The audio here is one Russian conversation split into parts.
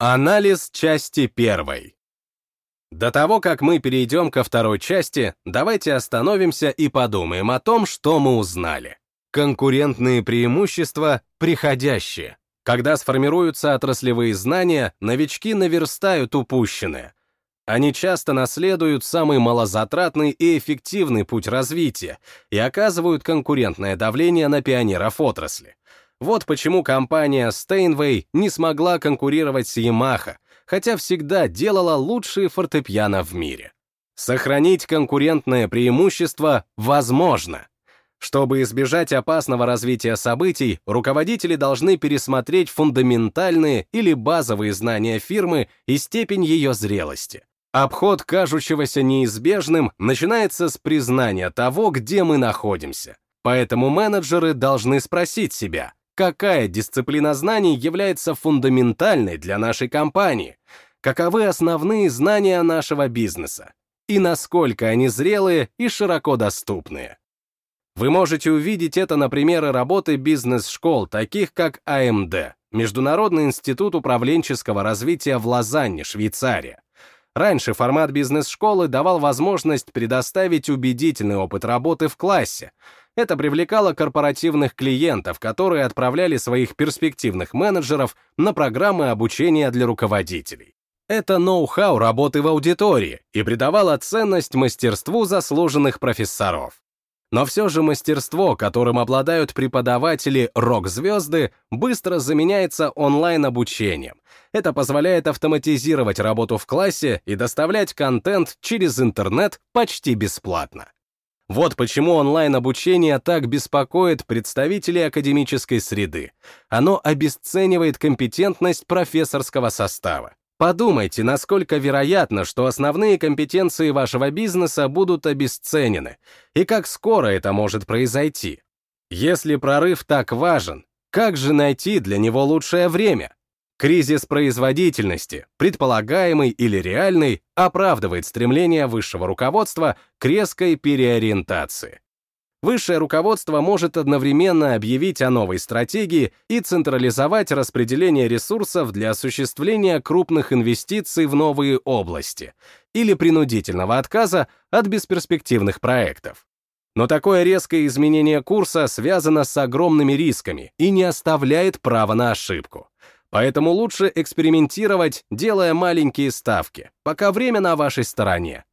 Анализ части первой. До того, как мы перейдем ко второй части, давайте остановимся и подумаем о том, что мы узнали. Конкурентные преимущества приходящие. Когда сформируются отраслевые знания, новички наверстают упущенное. Они часто наследуют самый малозатратный и эффективный путь развития и оказывают конкурентное давление на пионеров отрасли. Вот почему компания Steinway не смогла конкурировать с Yamaha, хотя всегда делала лучшие фортепиано в мире. Сохранить конкурентное преимущество возможно. Чтобы избежать опасного развития событий, руководители должны пересмотреть фундаментальные или базовые знания фирмы и степень ее зрелости. Обход кажущегося неизбежным начинается с признания того, где мы находимся. Поэтому менеджеры должны спросить себя, какая дисциплина знаний является фундаментальной для нашей компании, каковы основные знания нашего бизнеса и насколько они зрелые и широко доступные. Вы можете увидеть это на примере работы бизнес-школ, таких как АМД, Международный институт управленческого развития в Лозанне, Швейцария. Раньше формат бизнес-школы давал возможность предоставить убедительный опыт работы в классе, это привлекало корпоративных клиентов, которые отправляли своих перспективных менеджеров на программы обучения для руководителей. Это ноу-хау работы в аудитории и придавало ценность мастерству заслуженных профессоров. Но все же мастерство, которым обладают преподаватели рок-звезды, быстро заменяется онлайн-обучением. Это позволяет автоматизировать работу в классе и доставлять контент через интернет почти бесплатно. Вот почему онлайн-обучение так беспокоит представителей академической среды. Оно обесценивает компетентность профессорского состава. Подумайте, насколько вероятно, что основные компетенции вашего бизнеса будут обесценены, и как скоро это может произойти. Если прорыв так важен, как же найти для него лучшее время? Кризис производительности, предполагаемый или реальный, оправдывает стремление высшего руководства к резкой переориентации. Высшее руководство может одновременно объявить о новой стратегии и централизовать распределение ресурсов для осуществления крупных инвестиций в новые области или принудительного отказа от бесперспективных проектов. Но такое резкое изменение курса связано с огромными рисками и не оставляет права на ошибку. Поэтому лучше экспериментировать, делая маленькие ставки, пока время на вашей стороне.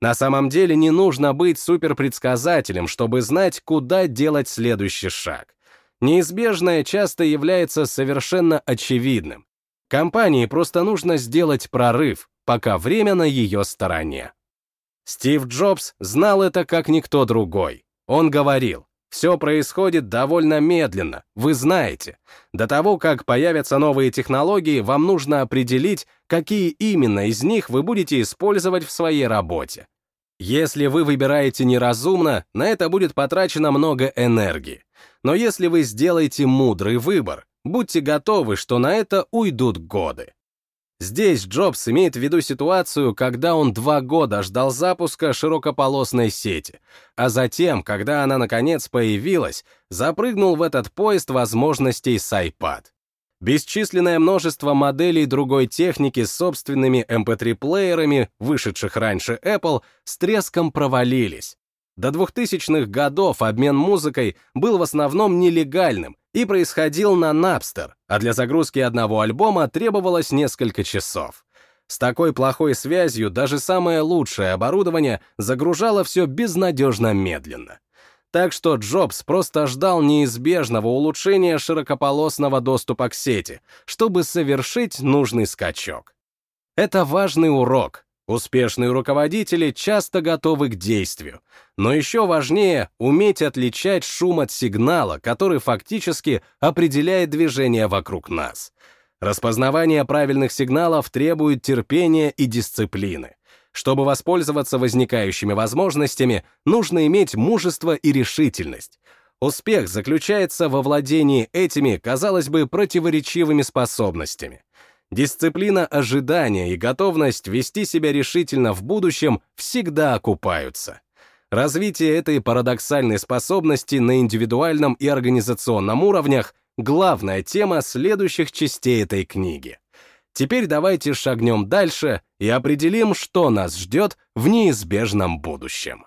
На самом деле не нужно быть суперпредсказателем, чтобы знать, куда делать следующий шаг. Неизбежное часто является совершенно очевидным. Компании просто нужно сделать прорыв, пока время на ее стороне. Стив Джобс знал это как никто другой. Он говорил, все происходит довольно медленно, вы знаете. До того, как появятся новые технологии, вам нужно определить, какие именно из них вы будете использовать в своей работе. Если вы выбираете неразумно, на это будет потрачено много энергии. Но если вы сделаете мудрый выбор, будьте готовы, что на это уйдут годы. Здесь Джобс имеет в виду ситуацию, когда он два года ждал запуска широкополосной сети, а затем, когда она наконец появилась, запрыгнул в этот поезд возможностей с iPad. Бесчисленное множество моделей другой техники с собственными MP3-плеерами, эм вышедших раньше Apple, с треском провалились. До 2000-х годов обмен музыкой был в основном нелегальным и происходил на Napster, а для загрузки одного альбома требовалось несколько часов. С такой плохой связью даже самое лучшее оборудование загружало все безнадежно медленно. Так что Джобс просто ждал неизбежного улучшения широкополосного доступа к сети, чтобы совершить нужный скачок. Это важный урок, Успешные руководители часто готовы к действию, но еще важнее уметь отличать шум от сигнала, который фактически определяет движение вокруг нас. Распознавание правильных сигналов требует терпения и дисциплины. Чтобы воспользоваться возникающими возможностями, нужно иметь мужество и решительность. Успех заключается во владении этими, казалось бы, противоречивыми способностями. Дисциплина ожидания и готовность вести себя решительно в будущем всегда окупаются. Развитие этой парадоксальной способности на индивидуальном и организационном уровнях — главная тема следующих частей этой книги. Теперь давайте шагнем дальше и определим, что нас ждет в неизбежном будущем.